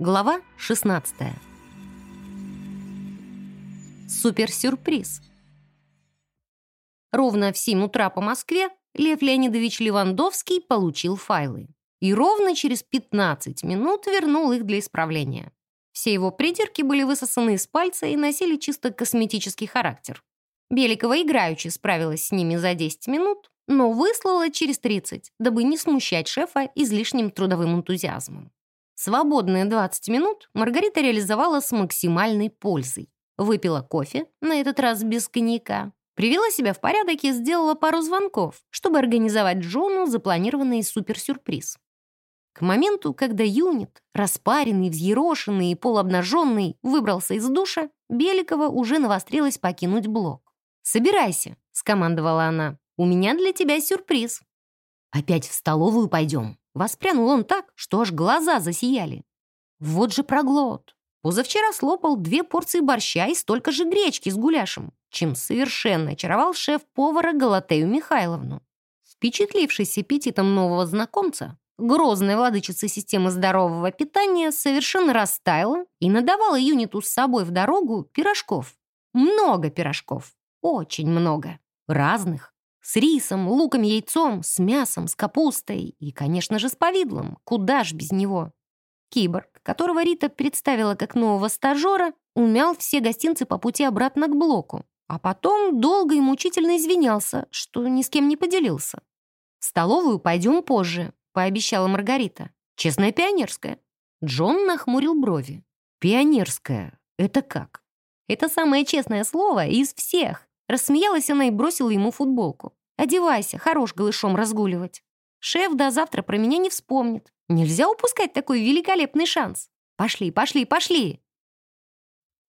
Глава 16. Суперсюрприз. Ровно в 7 утра по Москве Лев Леонидович Левандовский получил файлы. И ровно через 15 минут вернул их для исправления. Все его придирки были высосаны из пальца и носили чисто косметический характер. Беликова играючи справилась с ними за 10 минут, но выслала через 30, дабы не смущать шефа излишним трудовым энтузиазмом. Свободные 20 минут Маргарита реализовала с максимальной пользой. Выпила кофе, на этот раз без коньяка. Привела себя в порядок и сделала пару звонков, чтобы организовать Джону запланированный суперсюрприз. К моменту, когда юнит, распаренный, взъерошенный и полуобнаженный, выбрался из душа, Беликова уже навострилась покинуть блок. «Собирайся», — скомандовала она. «У меня для тебя сюрприз». «Опять в столовую пойдем», Воспрянул он так, что аж глаза засияли. Вот же проглот. Позавчера слопал две порции борща и столько же гречки с гуляшем, чем совершенно очаровал шеф-повара Галатею Михайловну. Впечатлившись аппетитом нового знакомца, грозная владычица системы здорового питания совершенно растаяла и надавала юниту с собой в дорогу пирожков. Много пирожков. Очень много. Разных. С рисом, луком, яйцом, с мясом, с капустой и, конечно же, с повидлом. Куда ж без него? Киборг, которого Рита представила как нового стажера, умял все гостинцы по пути обратно к блоку, а потом долго и мучительно извинялся, что ни с кем не поделился. «В столовую пойдем позже», — пообещала Маргарита. «Честная пионерская». Джон нахмурил брови. «Пионерская? Это как?» «Это самое честное слово из всех», — рассмеялась она и бросила ему футболку. Одевайся, хорош голышом разгуливать. Шеф до завтра про меня не вспомнит. Нельзя упускать такой великолепный шанс. Пошли, пошли, пошли!»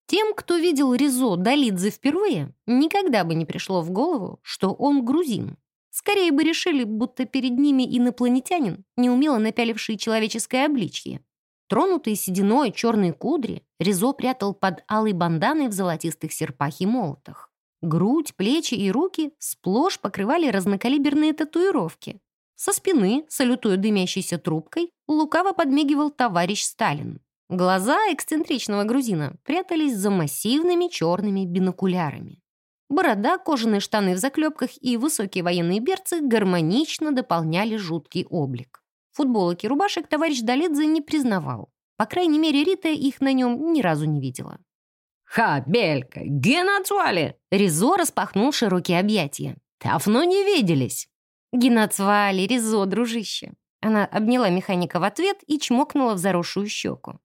Тем, кто видел Ризо Долидзе впервые, никогда бы не пришло в голову, что он грузин. Скорее бы решили, будто перед ними инопланетянин, неумело напяливший человеческое обличье. Тронутые сединой черные кудри, Ризо прятал под алой банданой в золотистых серпах и молотах. Грудь, плечи и руки сплошь покрывали разнокалиберные татуировки. Со спины, салютуя дымящейся трубкой, лукаво подмигивал товарищ Сталин. Глаза эксцентричного грузина прятались за массивными черными бинокулярами. Борода, кожаные штаны в заклепках и высокие военные берцы гармонично дополняли жуткий облик. Футболок и рубашек товарищ Доледзе не признавал. По крайней мере, Рита их на нем ни разу не видела. «Ха, Белька, геноцвали!» Ризо распахнул широкие объятия. «Давно не виделись!» «Геноцвали, Ризо, дружище!» Она обняла механика в ответ и чмокнула в заросшую щеку.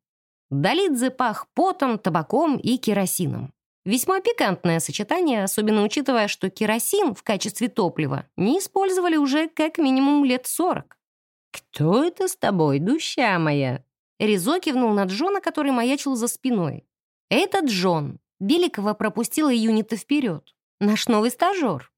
Долидзе пах потом, табаком и керосином. Весьма пикантное сочетание, особенно учитывая, что керосин в качестве топлива не использовали уже как минимум лет сорок. «Кто это с тобой, душа моя?» Ризо кивнул на Джона, который маячил за спиной. «Это Джон». Беликова пропустила юнита вперед. «Наш новый стажер».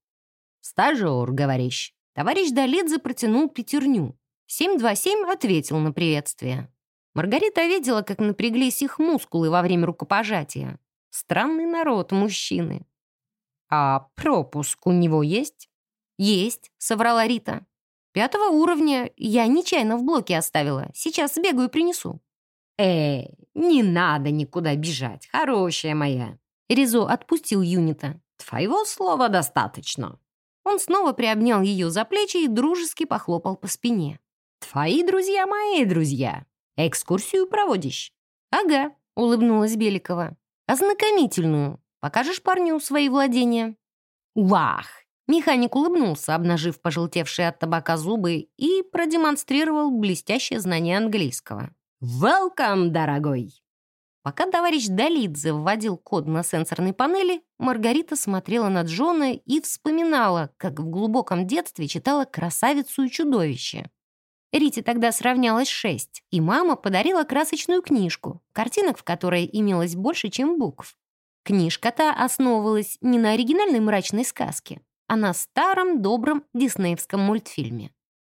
«Стажер, говоришь». Товарищ Долидзе протянул пятерню. 727 ответил на приветствие. Маргарита видела, как напряглись их мускулы во время рукопожатия. Странный народ, мужчины. «А пропуск у него есть?» «Есть», — соврала Рита. «Пятого уровня я нечаянно в блоке оставила. Сейчас сбегаю и принесу». «Эй, не надо никуда бежать, хорошая моя!» Ризо отпустил юнита. «Твоего слова достаточно». Он снова приобнял ее за плечи и дружески похлопал по спине. «Твои друзья мои друзья. Экскурсию проводишь?» «Ага», — улыбнулась Беликова. «Ознакомительную. Покажешь парню свои владения?» «Вах!» Механик улыбнулся, обнажив пожелтевшие от табака зубы, и продемонстрировал блестящее знание английского. «Welcome, дорогой!» Пока товарищ Долидзе вводил код на сенсорной панели, Маргарита смотрела на Джона и вспоминала, как в глубоком детстве читала «Красавицу и чудовище». Рите тогда сравнялось шесть, и мама подарила красочную книжку, картинок в которой имелось больше, чем букв. Книжка-то основывалась не на оригинальной мрачной сказке, а на старом добром диснеевском мультфильме.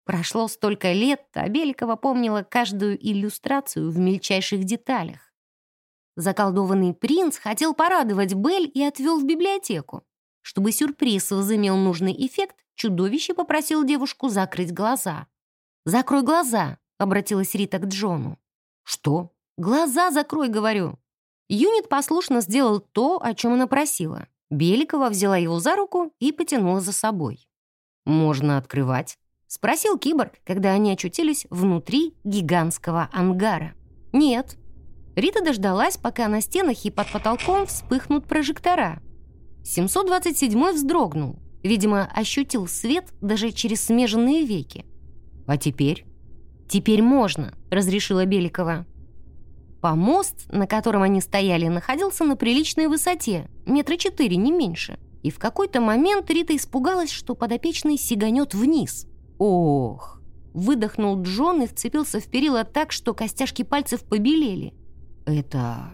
Прошло столько лет, а Беликова помнила каждую иллюстрацию в мельчайших деталях. Заколдованный принц хотел порадовать Бель и отвел в библиотеку. Чтобы сюрприз возымел нужный эффект, чудовище попросил девушку закрыть глаза. «Закрой глаза», — обратилась Рита к Джону. «Что?» — Глаза закрой, говорю». Юнит послушно сделал то, о чем она просила. Беликова взяла его за руку и потянула за собой. «Можно открывать?» — спросил киборг, когда они очутились внутри гигантского ангара. «Нет». Рита дождалась, пока на стенах и под потолком вспыхнут прожектора. 727 вздрогнул. Видимо, ощутил свет даже через смеженные веки. «А теперь?» «Теперь можно», — разрешила Беликова. Помост, на котором они стояли, находился на приличной высоте, метра четыре, не меньше. И в какой-то момент Рита испугалась, что подопечный сиганет вниз. «Ох!» Выдохнул Джон и вцепился в перила так, что костяшки пальцев побелели. «Это...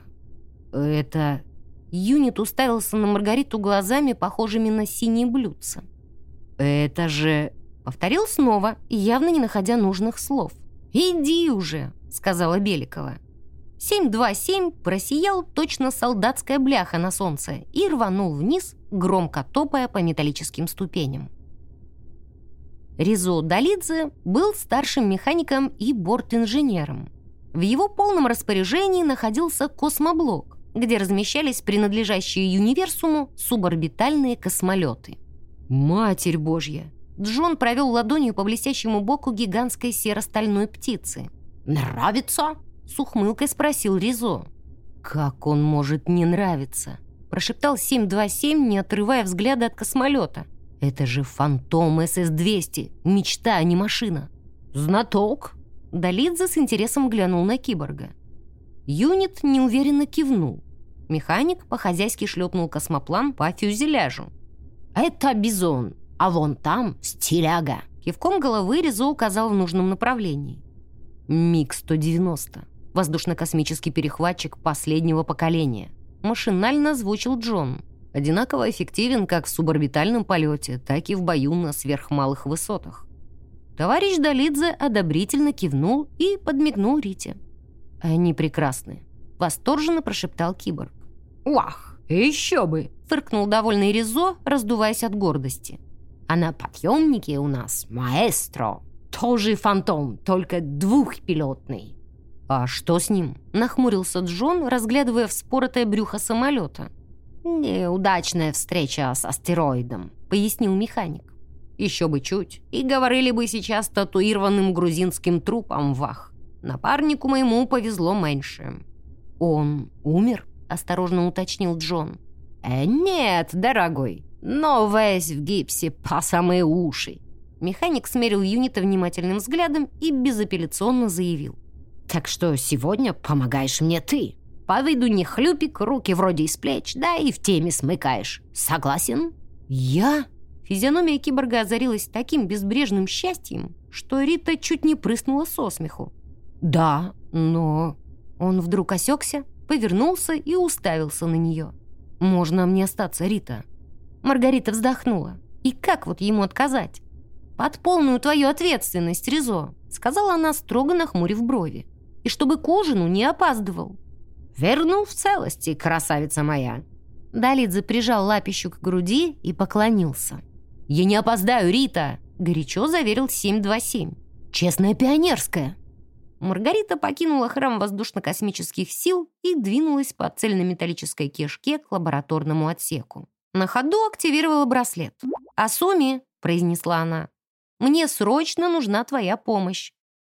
это...» Юнит уставился на Маргариту глазами, похожими на синие блюдца. «Это же...» Повторил снова, явно не находя нужных слов. «Иди уже!» — сказала Беликова. 727 просиял точно солдатская бляха на солнце и рванул вниз, громко топая по металлическим ступеням. Ризо Долидзе был старшим механиком и бортинженером. В его полном распоряжении находился космоблок, где размещались принадлежащие универсуму суборбитальные космолеты. «Матерь Божья!» Джон провел ладонью по блестящему боку гигантской серо-стальной птицы. «Нравится?» С ухмылкой спросил Ризо. «Как он может не нравиться?» Прошептал 727, не отрывая взгляда от космолета. «Это же фантом СС-200, мечта, а не машина». «Знаток!» Долидзе с интересом глянул на киборга. Юнит неуверенно кивнул. Механик по-хозяйски шлепнул космоплан по фюзеляжу. «Это бизон, а вон там стиляга!» Кивком головы Ризо указал в нужном направлении. «МиГ-190», воздушно-космический перехватчик последнего поколения. Машинально озвучил Джон. Одинаково эффективен как в суборбитальном полете, так и в бою на сверхмалых высотах. Товарищ Долидзе одобрительно кивнул и подмигнул Рите. «Они прекрасны», — восторженно прошептал киборг. «Уах, еще бы!» — фыркнул довольный Ризо, раздуваясь от гордости. «А на подъемнике у нас маэстро. Тоже фантом, только двухпилотный. «А что с ним?» — нахмурился Джон, разглядывая вспоротое брюхо самолета. «Неудачная встреча с астероидом», — пояснил механик. «Еще бы чуть, и говорили бы сейчас татуированным грузинским трупом вах. Напарнику моему повезло меньше». «Он умер?» — осторожно уточнил Джон. «Э, «Нет, дорогой, но весь в гипсе по самые уши». Механик смерил юнита внимательным взглядом и безапелляционно заявил. Так что сегодня помогаешь мне ты. По виду не хлюпик, руки вроде из плеч, да и в теме смыкаешь. Согласен?» «Я?» Физиономия киборга озарилась таким безбрежным счастьем, что Рита чуть не прыснула со смеху. «Да, но...» Он вдруг осекся, повернулся и уставился на нее. «Можно мне остаться, Рита?» Маргарита вздохнула. «И как вот ему отказать?» «Под полную твою ответственность, Ризо», сказала она, строго нахмурив брови и чтобы к ужину не опаздывал. «Верну в целости, красавица моя!» Далидзе прижал лапищу к груди и поклонился. «Я не опоздаю, Рита!» — горячо заверил 727. «Честная пионерская!» Маргарита покинула храм воздушно-космических сил и двинулась по цельнометаллической кишке к лабораторному отсеку. На ходу активировала браслет. «Асуми», — произнесла она, — «мне срочно нужна твоя помощь.